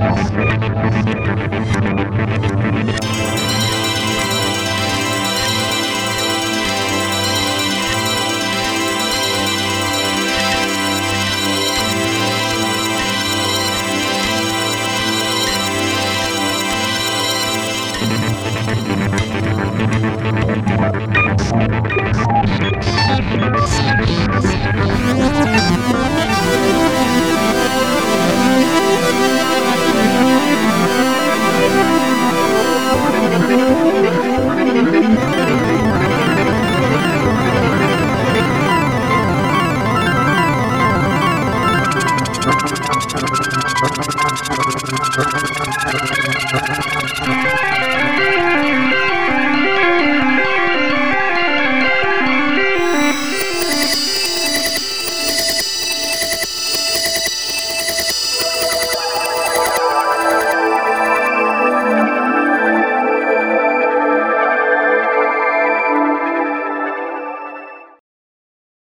Gracias.